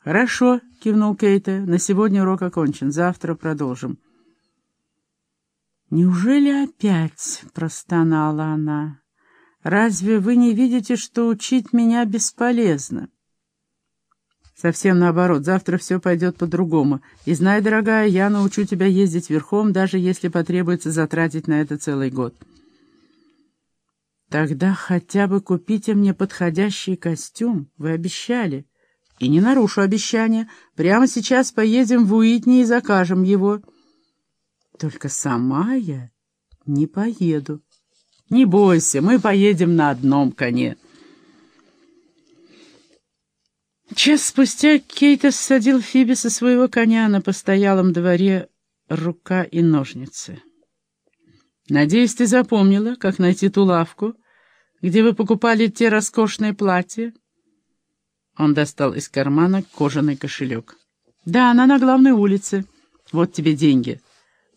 «Хорошо», — кивнул Кейта. «На сегодня урок окончен. Завтра продолжим». «Неужели опять?» — простонала она. «Разве вы не видите, что учить меня бесполезно?» «Совсем наоборот. Завтра все пойдет по-другому. И знай, дорогая, я научу тебя ездить верхом, даже если потребуется затратить на это целый год». «Тогда хотя бы купите мне подходящий костюм. Вы обещали». «И не нарушу обещания. Прямо сейчас поедем в Уитни и закажем его». «Только сама я не поеду». «Не бойся, мы поедем на одном коне». Час спустя Кейта ссадил Фиби со своего коня на постоялом дворе рука и ножницы. «Надеюсь, ты запомнила, как найти ту лавку, где вы покупали те роскошные платья?» Он достал из кармана кожаный кошелек. «Да, она на главной улице. Вот тебе деньги.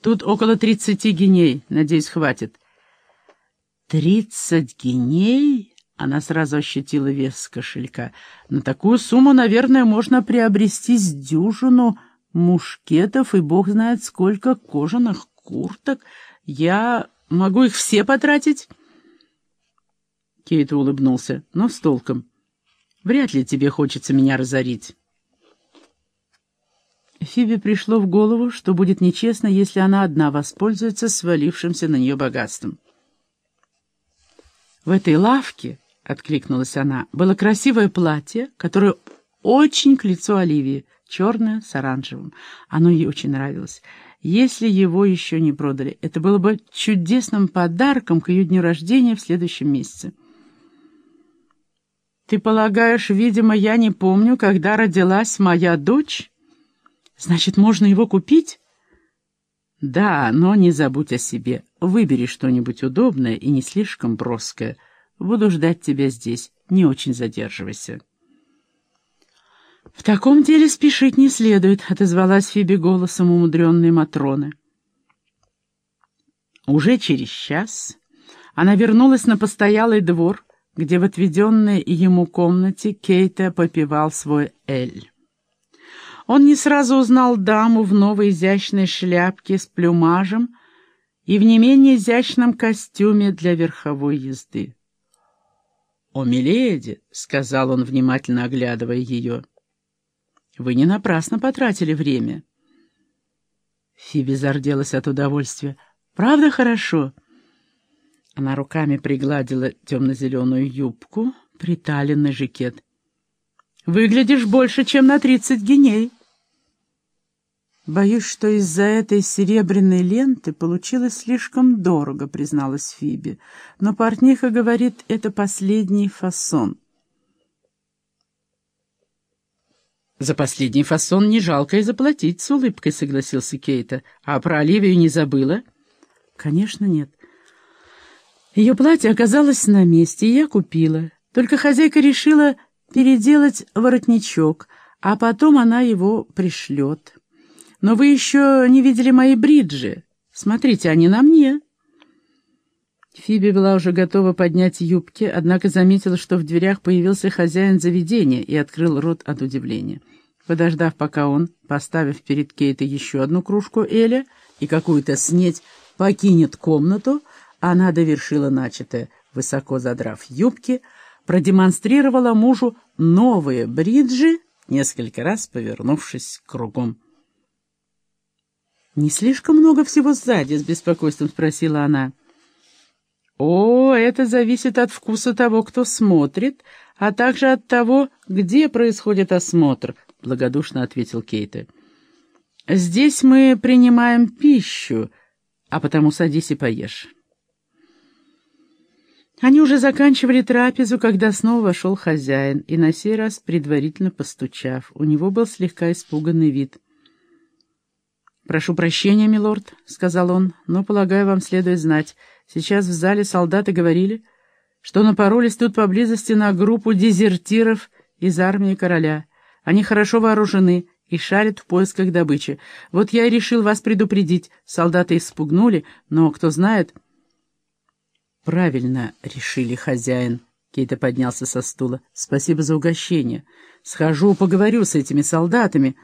Тут около тридцати геней. Надеюсь, хватит». «Тридцать геней?» Она сразу ощутила вес кошелька. «На такую сумму, наверное, можно приобрести с дюжину мушкетов и бог знает сколько кожаных курток. Я могу их все потратить?» Кейт улыбнулся, но с толком. «Вряд ли тебе хочется меня разорить». Фибе пришло в голову, что будет нечестно, если она одна воспользуется свалившимся на нее богатством. В этой лавке, — откликнулась она, — было красивое платье, которое очень к лицу Оливии, черное с оранжевым. Оно ей очень нравилось. Если его еще не продали, это было бы чудесным подарком к ее дню рождения в следующем месяце. «Ты полагаешь, видимо, я не помню, когда родилась моя дочь? Значит, можно его купить?» «Да, но не забудь о себе. Выбери что-нибудь удобное и не слишком броское. Буду ждать тебя здесь. Не очень задерживайся». «В таком деле спешить не следует», — отозвалась Фиби голосом умудренной Матроны. Уже через час она вернулась на постоялый двор, где в отведенной ему комнате Кейта попивал свой эль. Он не сразу узнал даму в новой изящной шляпке с плюмажем и в не менее изящном костюме для верховой езды. «О, миледи!» — сказал он, внимательно оглядывая ее. «Вы не напрасно потратили время». Фиби зарделась от удовольствия. «Правда хорошо?» Она руками пригладила темно-зеленую юбку, приталенный жакет. «Выглядишь больше, чем на тридцать геней». «Боюсь, что из-за этой серебряной ленты получилось слишком дорого», — призналась Фиби. «Но портниха говорит, это последний фасон». «За последний фасон не жалко и заплатить», — с улыбкой согласился Кейта. «А про Оливию не забыла?» «Конечно, нет. Ее платье оказалось на месте, и я купила. Только хозяйка решила переделать воротничок, а потом она его пришлет. Но вы еще не видели мои бриджи. Смотрите, они на мне. Фиби была уже готова поднять юбки, однако заметила, что в дверях появился хозяин заведения и открыл рот от удивления. Подождав, пока он, поставив перед Кейтой еще одну кружку Эля и какую-то снеть, покинет комнату, она довершила начатое, высоко задрав юбки, продемонстрировала мужу новые бриджи, несколько раз повернувшись кругом. «Не слишком много всего сзади?» — с беспокойством спросила она. «О, это зависит от вкуса того, кто смотрит, а также от того, где происходит осмотр», — благодушно ответил Кейта. «Здесь мы принимаем пищу, а потому садись и поешь». Они уже заканчивали трапезу, когда снова вошел хозяин, и на сей раз предварительно постучав. У него был слегка испуганный вид. «Прошу прощения, милорд», — сказал он, — «но, полагаю, вам следует знать. Сейчас в зале солдаты говорили, что напоролись тут поблизости на группу дезертиров из армии короля. Они хорошо вооружены и шарят в поисках добычи. Вот я и решил вас предупредить. Солдаты испугнули, но, кто знает, «Правильно решили, хозяин», — Кейта поднялся со стула. «Спасибо за угощение. Схожу, поговорю с этими солдатами».